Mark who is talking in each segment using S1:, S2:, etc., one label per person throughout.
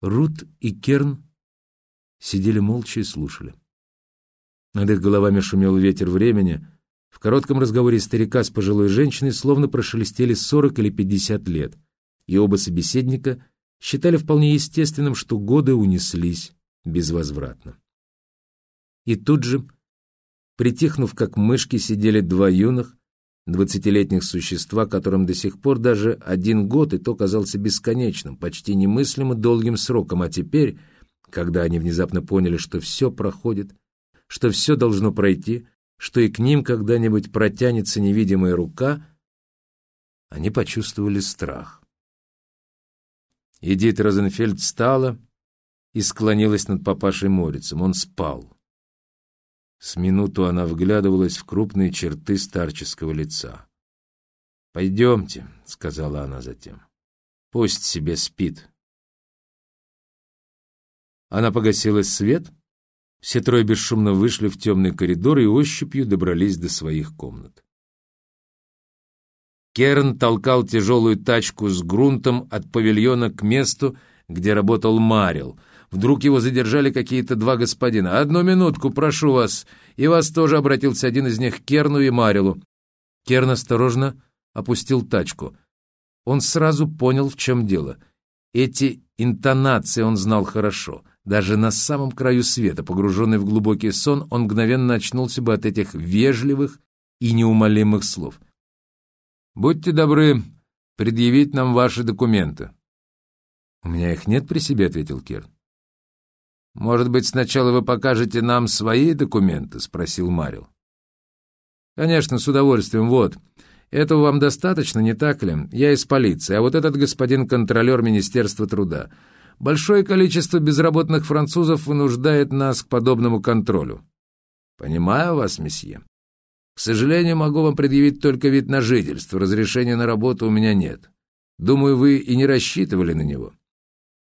S1: Рут и Керн сидели молча и слушали. Над их головами шумел ветер времени. В коротком разговоре старика с пожилой женщиной словно прошелестели сорок или пятьдесят лет, и оба собеседника считали вполне естественным, что годы унеслись безвозвратно. И тут же, притихнув как мышки, сидели два юных, двадцатилетних существа, которым до сих пор даже один год и то казался бесконечным, почти немыслимо долгим сроком, а теперь, когда они внезапно поняли, что все проходит, что все должно пройти, что и к ним когда-нибудь протянется невидимая рука, они почувствовали страх. Эдит Розенфельд встала и склонилась над папашей Морицем. Он спал. С минуту она вглядывалась в крупные черты старческого лица. «Пойдемте», — сказала она затем. «Пусть себе спит». Она погасила свет. Все трое бесшумно вышли в темный коридор и ощупью добрались до своих комнат. Керн толкал тяжелую тачку с грунтом от павильона к месту, где работал Марил — Вдруг его задержали какие-то два господина. «Одну минутку, прошу вас!» И вас тоже обратился один из них к Керну и Марилу. Керн осторожно опустил тачку. Он сразу понял, в чем дело. Эти интонации он знал хорошо. Даже на самом краю света, погруженный в глубокий сон, он мгновенно очнулся бы от этих вежливых и неумолимых слов. «Будьте добры предъявить нам ваши документы». «У меня их нет при себе», — ответил Керн. «Может быть, сначала вы покажете нам свои документы?» — спросил Марил. «Конечно, с удовольствием. Вот. Этого вам достаточно, не так ли? Я из полиции, а вот этот господин контролер Министерства труда. Большое количество безработных французов вынуждает нас к подобному контролю». «Понимаю вас, месье. К сожалению, могу вам предъявить только вид на жительство. Разрешения на работу у меня нет. Думаю, вы и не рассчитывали на него».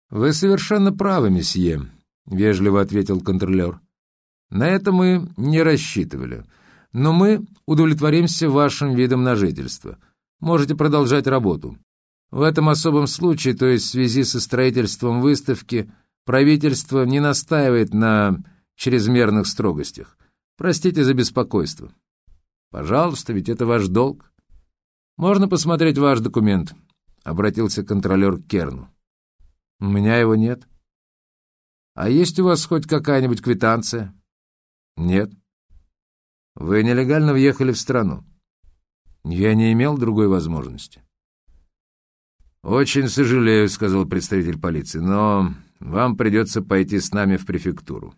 S1: «Вы совершенно правы, месье. — вежливо ответил контролер. «На это мы не рассчитывали. Но мы удовлетворимся вашим видом на жительство. Можете продолжать работу. В этом особом случае, то есть в связи со строительством выставки, правительство не настаивает на чрезмерных строгостях. Простите за беспокойство. Пожалуйста, ведь это ваш долг. Можно посмотреть ваш документ?» — обратился контролер к Керну. «У меня его нет». А есть у вас хоть какая-нибудь квитанция? Нет. Вы нелегально въехали в страну. Я не имел другой возможности. «Очень сожалею», — сказал представитель полиции, «но вам придется пойти с нами в префектуру».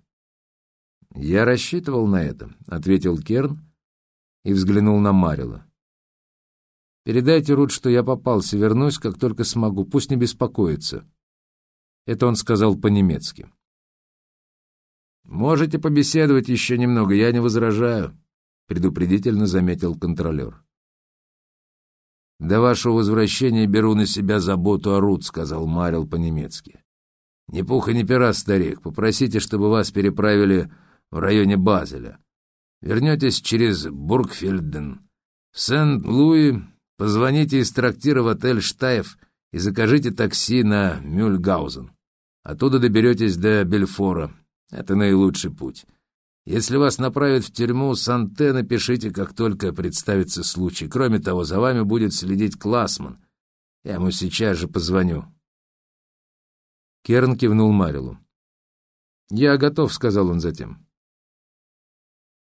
S1: «Я рассчитывал на это», — ответил Керн и взглянул на Марила. «Передайте Рут, что я попался, вернусь, как только смогу, пусть не беспокоится». Это он сказал по-немецки. «Можете побеседовать еще немного, я не возражаю», — предупредительно заметил контролер. «До вашего возвращения беру на себя заботу о Рут», — сказал Марил по-немецки. «Ни пуха, ни пера, старик. Попросите, чтобы вас переправили в районе Базеля. Вернетесь через Бургфельден. В Сент-Луи позвоните из трактира в отель «Штаев» и закажите такси на Мюльгаузен. Оттуда доберетесь до Бельфора. Это наилучший путь. Если вас направят в тюрьму, Санте напишите, как только представится случай. Кроме того, за вами будет следить Классман. Я ему сейчас же позвоню». Керн кивнул Марилу. «Я готов», — сказал он затем.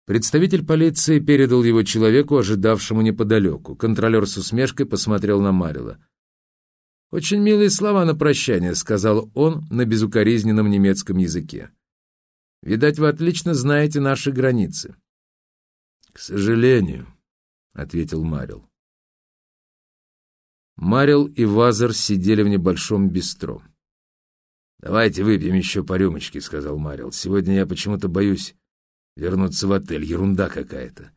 S1: Представитель полиции передал его человеку, ожидавшему неподалеку. Контролер с усмешкой посмотрел на Марила. «Очень милые слова на прощание», — сказал он на безукоризненном немецком языке. Видать, вы отлично знаете наши границы. — К сожалению, — ответил Марил. Марил и Вазер сидели в небольшом бистро. «Давайте выпьем еще по рюмочке», — сказал Марил. «Сегодня я почему-то боюсь вернуться в отель. Ерунда какая-то.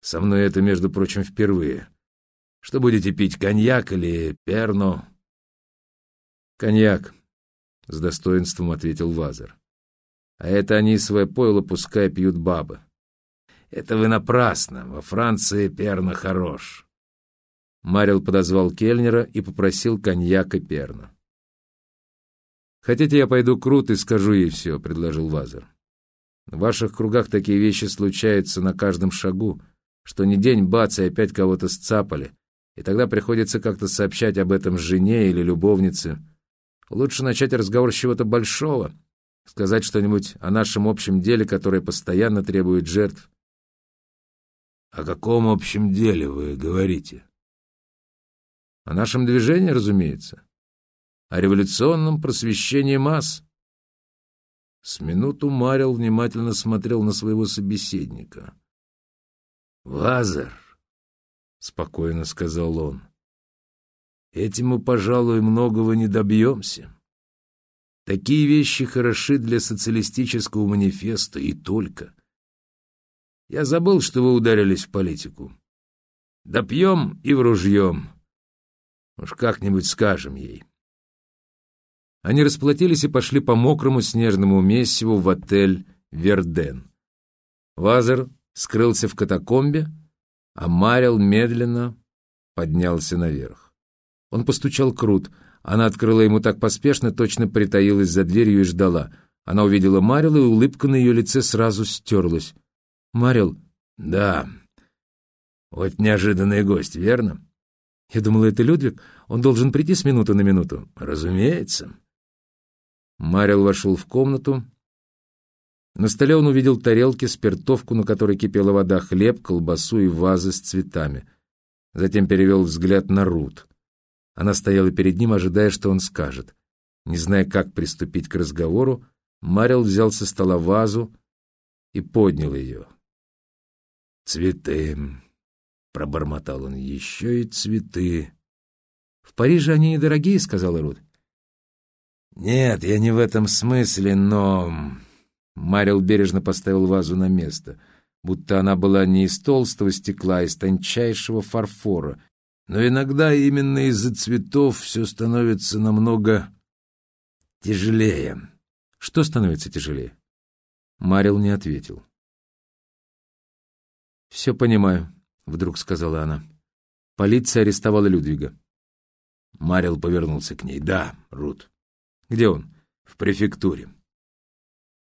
S1: Со мной это, между прочим, впервые. Что будете пить, коньяк или перно?» «Коньяк», — с достоинством ответил Вазер. А это они свое пойло пускай пьют бабы. Это вы напрасно, во Франции перно хорош. Марил подозвал кельнера и попросил коньяк и перна. «Хотите, я пойду к Рут и скажу ей все», — предложил Вазер. «В ваших кругах такие вещи случаются на каждом шагу, что не день бац, и опять кого-то сцапали, и тогда приходится как-то сообщать об этом жене или любовнице. Лучше начать разговор с чего-то большого, сказать что-нибудь о нашем общем деле, которое постоянно требует жертв».
S2: «О каком общем деле вы говорите?»
S1: «О нашем движении, разумеется» о революционном просвещении масс. С минуту Марил внимательно смотрел на своего собеседника.
S2: «Лазар», — спокойно сказал он, — «этим мы, пожалуй, многого не добьемся. Такие вещи хороши для социалистического манифеста и только. Я забыл, что вы ударились в политику. Допьем и в ружьем. Уж как-нибудь скажем ей».
S1: Они расплатились и пошли по мокрому снежному месиву в отель «Верден». Вазер скрылся в катакомбе, а Марил медленно поднялся наверх. Он постучал Крут. Она открыла ему так поспешно, точно притаилась за дверью и ждала. Она увидела Марила, и улыбка на ее лице сразу стерлась. «Марил?»
S2: «Да. Вот неожиданный гость, верно?»
S1: «Я думала, это Людвиг. Он должен прийти с минуты на минуту».
S2: «Разумеется».
S1: Марил вошел в комнату. На столе он увидел тарелки, спиртовку, на которой кипела вода, хлеб, колбасу и вазы с цветами. Затем перевел взгляд на Рут. Она стояла перед ним, ожидая, что он скажет. Не зная, как приступить к разговору, Марил взял со стола вазу и поднял ее.
S2: «Цветы», — пробормотал он, — «еще и цветы».
S1: «В Париже они недорогие», — сказала Рут.
S2: «Нет, я не в этом смысле, но...»
S1: Марил бережно поставил вазу на место, будто она была не из толстого стекла, а из тончайшего фарфора.
S2: Но иногда именно из-за цветов все становится намного тяжелее.
S1: Что становится тяжелее? Марил не ответил. «Все понимаю», — вдруг сказала она. «Полиция арестовала Людвига».
S2: Марил повернулся к ней. «Да, Рут,
S1: где он?
S2: В префектуре.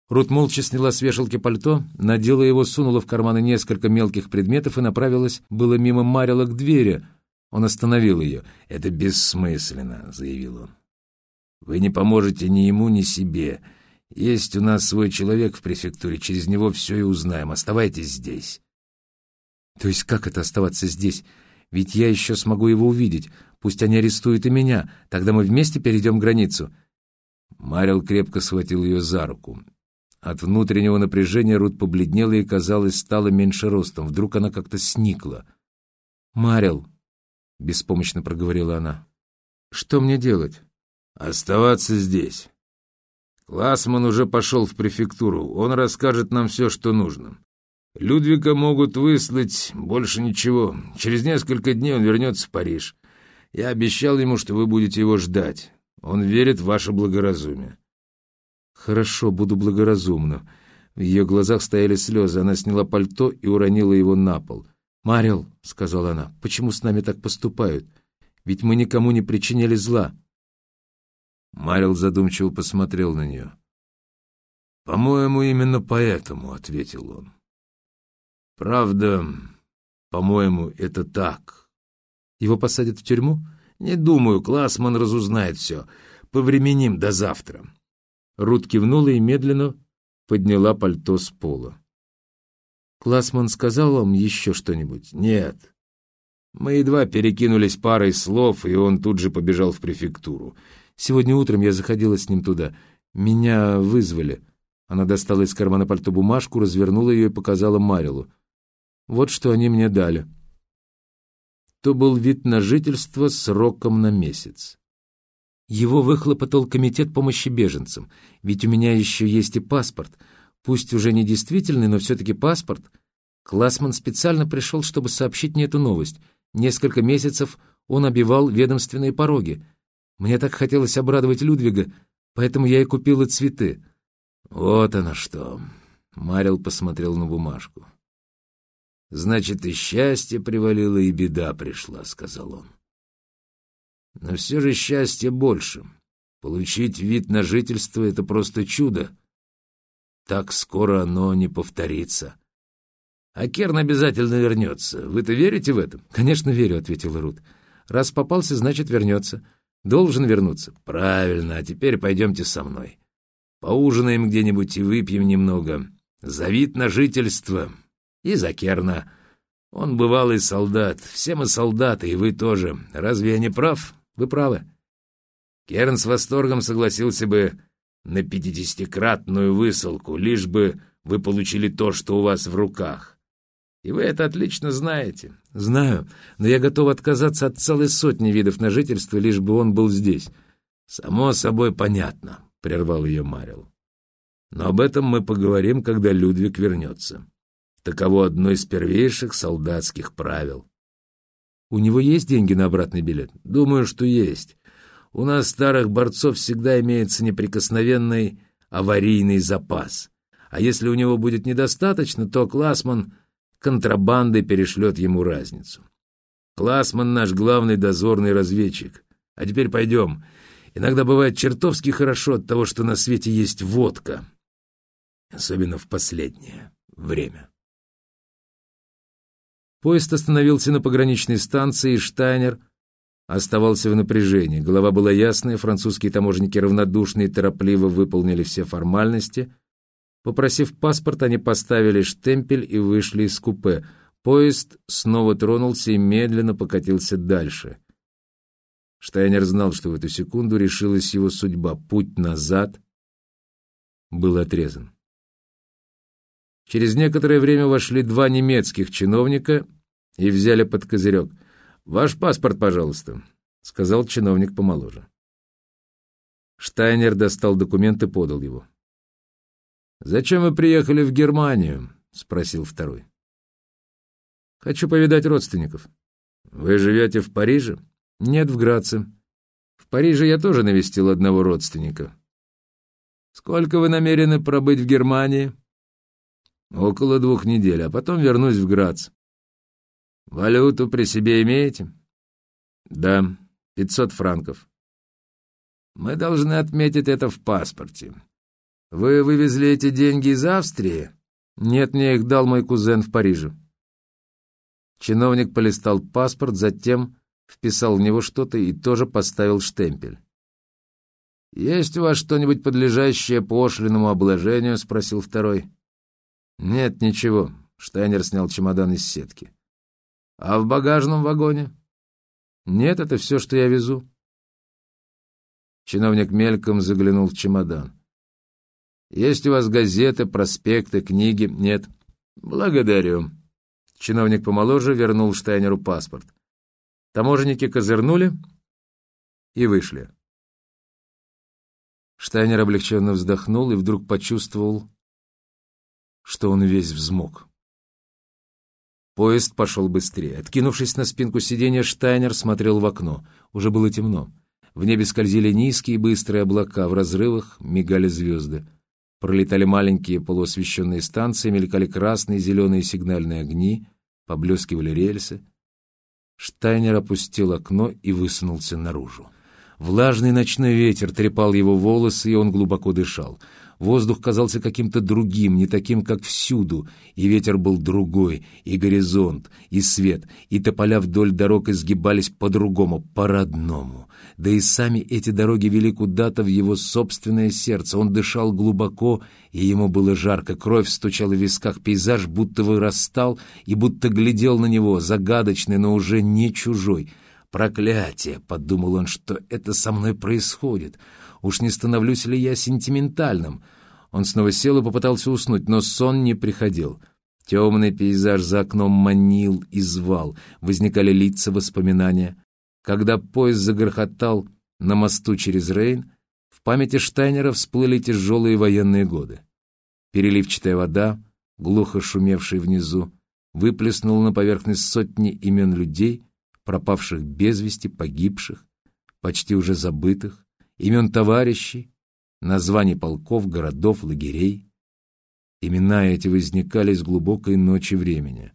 S1: Рут молча сняла с вешалки пальто, надела его, сунула в карманы несколько мелких предметов и направилась было мимо Марила к двери. Он остановил ее.
S2: «Это бессмысленно», — заявил он. «Вы не поможете ни ему, ни себе. Есть у нас свой человек в префектуре, через него все и узнаем. Оставайтесь здесь».
S1: «То есть как это оставаться здесь? Ведь я еще смогу его увидеть. Пусть они арестуют и меня. Тогда мы вместе перейдем границу».
S2: Марил крепко схватил ее за руку. От внутреннего напряжения Рут побледнела и, казалось, стала меньше ростом. Вдруг она как-то сникла.
S1: «Марил», — беспомощно проговорила она, — «что мне делать?»
S2: «Оставаться здесь. Классман уже пошел в префектуру. Он расскажет нам все, что нужно. Людвига могут выслать, больше ничего. Через несколько дней он вернется в Париж. Я обещал ему, что вы будете его ждать. Он верит в ваше благоразумие».
S1: «Хорошо, буду благоразумна». В ее глазах стояли слезы. Она сняла пальто и уронила его на пол. «Марил», — сказала она, — «почему с нами так поступают? Ведь мы никому не причиняли зла».
S2: Марил задумчиво посмотрел на нее. «По-моему, именно поэтому», — ответил он. «Правда, по-моему, это так».
S1: «Его посадят в тюрьму?»
S2: «Не думаю, Классман разузнает все. Повременим до завтра».
S1: Рут кивнула и медленно подняла пальто с пола. «Классман сказал вам еще что-нибудь?»
S2: «Нет». Мы едва перекинулись парой слов, и он тут же побежал в префектуру.
S1: «Сегодня утром я заходила с ним туда. Меня вызвали». Она достала из кармана пальто бумажку, развернула ее и показала Марилу. «Вот что они мне дали» то был вид на жительство сроком на месяц. Его выхлопотал комитет помощи беженцам, ведь у меня еще есть и паспорт, пусть уже не действительный, но все-таки паспорт. Классман специально пришел, чтобы сообщить мне эту новость. Несколько месяцев он обивал ведомственные пороги. Мне так хотелось обрадовать Людвига, поэтому я и купила цветы.
S2: Вот оно что. Марил посмотрел на бумажку. Значит, и счастье привалило, и беда пришла, — сказал он. Но все же счастье больше. Получить вид на жительство — это просто чудо. Так скоро оно не повторится. А Керн обязательно вернется. Вы-то верите в это?
S1: Конечно, верю, — ответил Рут. Раз попался, значит, вернется. Должен вернуться.
S2: Правильно, а теперь пойдемте со мной. Поужинаем где-нибудь и выпьем немного. За вид на жительство. И за Керна. Он бывалый солдат. Все мы солдаты, и вы тоже. Разве я не прав?
S1: Вы правы.
S2: Керн с восторгом согласился бы на пятидесятикратную высылку, лишь бы вы получили то, что у вас в руках. И вы это отлично знаете.
S1: Знаю, но я готов отказаться от целой сотни видов на жительство, лишь бы он был здесь.
S2: Само собой понятно, — прервал ее Марил. Но об этом мы поговорим, когда Людвиг вернется. Таково одно из первейших солдатских правил.
S1: У него есть деньги на обратный билет?
S2: Думаю, что есть. У нас, старых борцов, всегда имеется неприкосновенный аварийный запас. А если у него будет недостаточно, то Классман контрабандой перешлет ему разницу. Классман наш главный дозорный разведчик. А теперь пойдем. Иногда бывает чертовски хорошо от того, что на свете есть водка. Особенно в последнее время.
S1: Поезд остановился на пограничной станции, и Штайнер оставался в напряжении. Голова была ясная, французские таможенники равнодушно и торопливо выполнили все формальности. Попросив паспорт, они поставили штемпель и вышли из купе. Поезд снова тронулся и медленно покатился дальше. Штайнер знал, что в эту секунду решилась его судьба. Путь назад был отрезан. Через некоторое время вошли два немецких чиновника и взяли под козырек. «Ваш паспорт, пожалуйста», — сказал чиновник помоложе. Штайнер достал документ и подал его. «Зачем вы приехали в Германию?» — спросил второй. «Хочу повидать родственников». «Вы живете в Париже?» «Нет, в Граце. В Париже я тоже навестил одного родственника». «Сколько вы намерены пробыть в Германии?» Около двух недель, а потом вернусь в Грац. Валюту при себе имеете? Да, пятьсот франков. Мы должны отметить это в паспорте. Вы вывезли эти деньги из Австрии? Нет, мне их дал мой кузен в Париже. Чиновник полистал паспорт, затем вписал в него что-то и тоже поставил штемпель. «Есть у вас что-нибудь подлежащее пошлинному обложению?» — спросил второй. «Нет, ничего». Штайнер снял чемодан из сетки. «А в багажном вагоне?» «Нет, это все, что я везу». Чиновник мельком заглянул в чемодан. «Есть у вас газеты, проспекты, книги?» «Нет». «Благодарю». Чиновник помоложе вернул Штайнеру паспорт. Таможенники козырнули и вышли. Штайнер облегченно вздохнул и вдруг почувствовал, что он весь взмок. Поезд пошел быстрее. Откинувшись на спинку сиденья, Штайнер смотрел в окно. Уже было темно. В небе скользили низкие быстрые облака, в разрывах мигали звезды. Пролетали маленькие полуосвещенные станции, мелькали красные и зеленые сигнальные огни, поблескивали рельсы. Штайнер опустил окно и высунулся наружу. Влажный ночной ветер трепал его волосы, и он глубоко дышал. Воздух казался каким-то другим, не таким, как всюду, и ветер был другой, и горизонт, и свет, и тополя вдоль дорог изгибались по-другому, по-родному. Да и сами эти дороги вели куда-то в его собственное сердце. Он дышал глубоко, и ему было жарко, кровь стучала в висках, пейзаж будто вырастал и будто глядел на него, загадочный, но уже не чужой. «Проклятие!» — подумал он, — что это со мной происходит — Уж не становлюсь ли я сентиментальным? Он снова сел и попытался уснуть, но сон не приходил. Темный пейзаж за окном манил и звал. Возникали лица, воспоминания. Когда поезд загрохотал на мосту через Рейн, в памяти Штайнера всплыли тяжелые военные годы. Переливчатая вода, глухо шумевшая внизу, выплеснула на поверхность сотни имен людей, пропавших без вести, погибших, почти уже забытых, имен товарищей, названий полков, городов, лагерей. Имена эти возникали с глубокой ночи времени.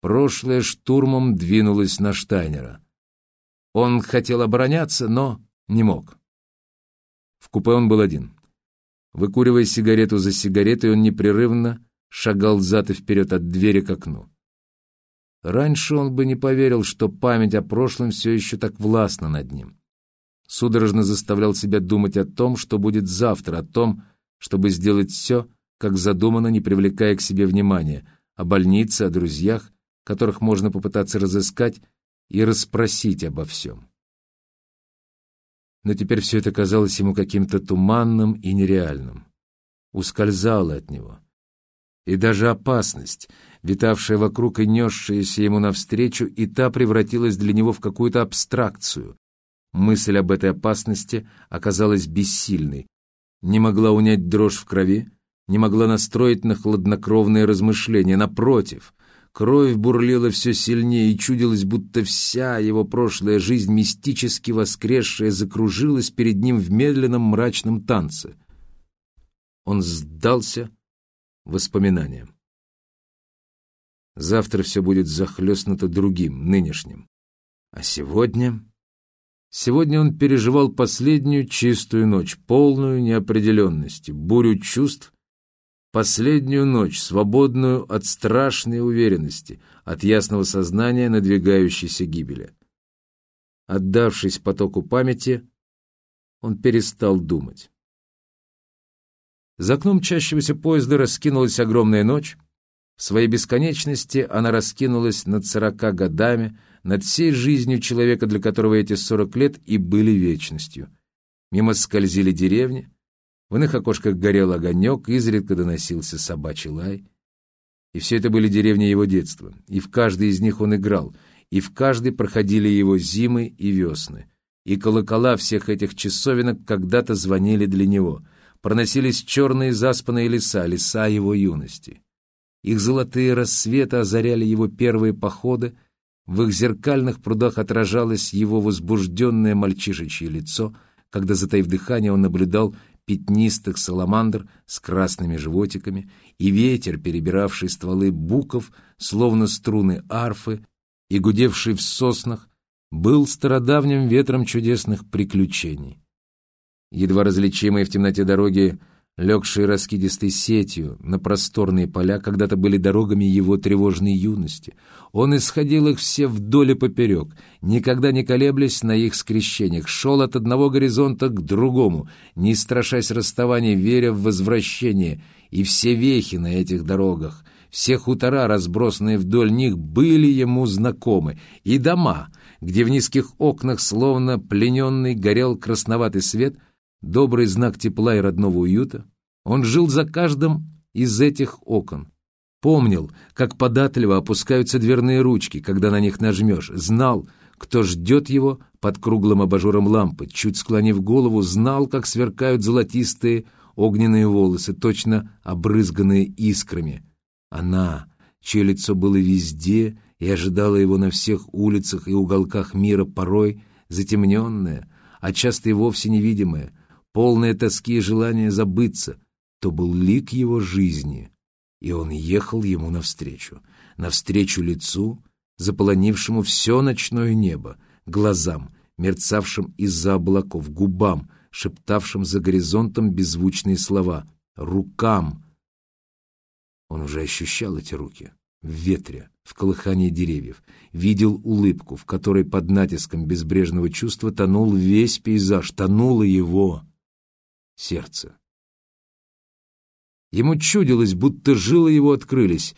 S1: Прошлое штурмом двинулось на Штайнера. Он хотел обороняться, но не мог. В купе он был один. Выкуривая сигарету за сигаретой, он непрерывно шагал взад и вперед от двери к окну. Раньше он бы не поверил, что память о прошлом все еще так властна над ним. Судорожно заставлял себя думать о том, что будет завтра, о том, чтобы сделать все, как задумано, не привлекая к себе внимания, о больнице, о друзьях, которых можно попытаться разыскать и расспросить обо всем. Но теперь все это казалось ему каким-то туманным и нереальным. Ускользало от него. И даже опасность, витавшая вокруг и несшаяся ему навстречу, и та превратилась для него в какую-то абстракцию. Мысль об этой опасности оказалась бессильной, не могла унять дрожь в крови, не могла настроить на хладнокровные размышления. Напротив, кровь бурлила все сильнее, и чудилось, будто вся его прошлая жизнь, мистически воскресшая, закружилась перед ним в медленном мрачном танце. Он сдался воспоминаниям. Завтра все будет захлестнуто другим, нынешним. А сегодня... Сегодня он переживал последнюю чистую ночь, полную неопределенности, бурю чувств, последнюю ночь, свободную от страшной уверенности, от ясного сознания надвигающейся гибели. Отдавшись потоку памяти, он перестал думать. За окном чащегося поезда раскинулась огромная ночь. В своей бесконечности она раскинулась над сорока годами, над всей жизнью человека, для которого эти сорок лет и были вечностью. Мимо скользили деревни, в иных окошках горел огонек, изредка доносился собачий лай. И все это были деревни его детства, и в каждой из них он играл, и в каждой проходили его зимы и весны. И колокола всех этих часовенок когда-то звонили для него. Проносились черные заспанные леса, леса его юности. Их золотые рассветы озаряли его первые походы, в их зеркальных прудах отражалось его возбужденное мальчишечье лицо, когда, затаив дыхание, он наблюдал пятнистых саламандр с красными животиками, и ветер, перебиравший стволы буков, словно струны арфы, и гудевший в соснах, был стародавним ветром чудесных приключений. Едва различимые в темноте дороги легшие раскидистой сетью на просторные поля, когда-то были дорогами его тревожной юности. Он исходил их все вдоль и поперек, никогда не колеблясь на их скрещениях, шел от одного горизонта к другому, не страшась расставания, веря в возвращение, и все вехи на этих дорогах, все хутора, разбросанные вдоль них, были ему знакомы, и дома, где в низких окнах, словно плененный, горел красноватый свет — добрый знак тепла и родного уюта. Он жил за каждым из этих окон. Помнил, как податливо опускаются дверные ручки, когда на них нажмешь. Знал, кто ждет его под круглым абажуром лампы. Чуть склонив голову, знал, как сверкают золотистые огненные волосы, точно обрызганные искрами. Она, чье лицо было везде и ожидала его на всех улицах и уголках мира, порой затемненная, а часто и вовсе невидимая, полное тоски и желания забыться, то был лик его жизни, и он ехал ему навстречу, навстречу лицу, заполонившему все ночное небо, глазам, мерцавшим из-за облаков, губам, шептавшим за горизонтом беззвучные слова, рукам. Он уже ощущал эти руки в ветре, в колыхании деревьев, видел улыбку, в которой под натиском безбрежного чувства тонул весь пейзаж, тонуло его сердце. Ему чудилось, будто жилы его открылись,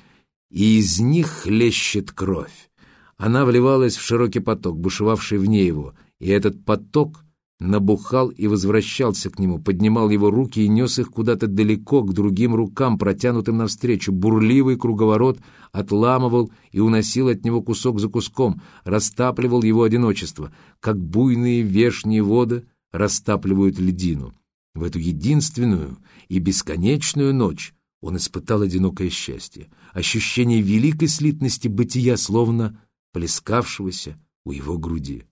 S1: и из них хлещет кровь. Она вливалась в широкий поток, бушевавший вне его, и этот поток набухал и возвращался к нему, поднимал его руки и нес их куда-то далеко, к другим рукам, протянутым навстречу. Бурливый круговорот отламывал и уносил от него кусок за куском, растапливал его одиночество, как буйные вешние воды растапливают льдину. В эту единственную и бесконечную ночь он испытал одинокое счастье, ощущение великой слитности бытия, словно плескавшегося у его груди.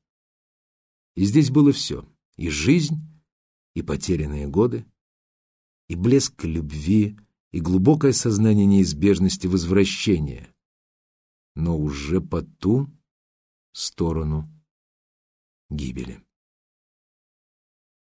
S1: И здесь было все — и жизнь, и потерянные годы, и блеск любви, и глубокое сознание неизбежности возвращения, но уже по ту сторону гибели.